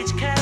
it's cat.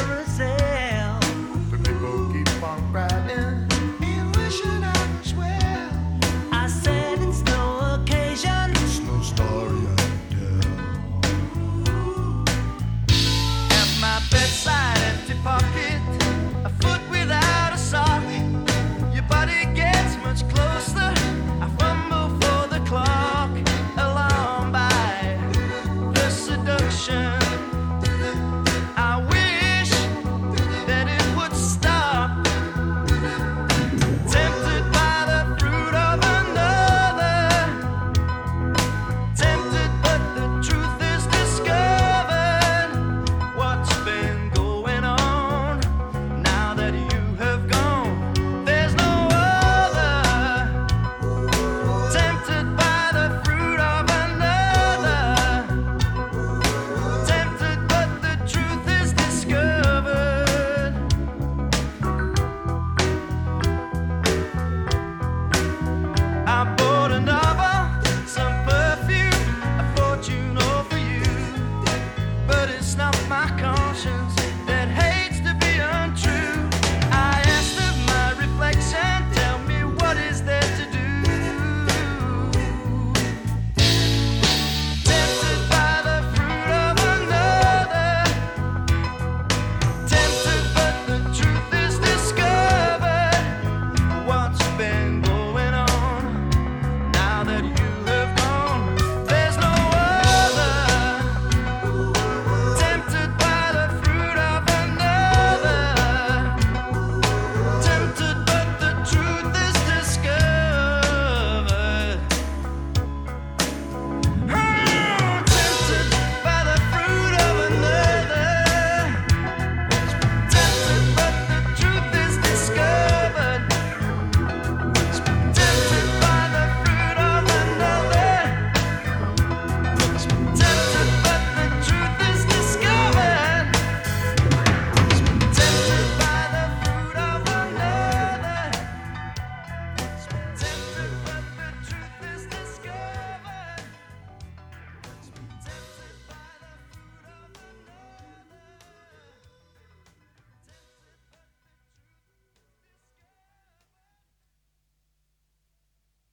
passions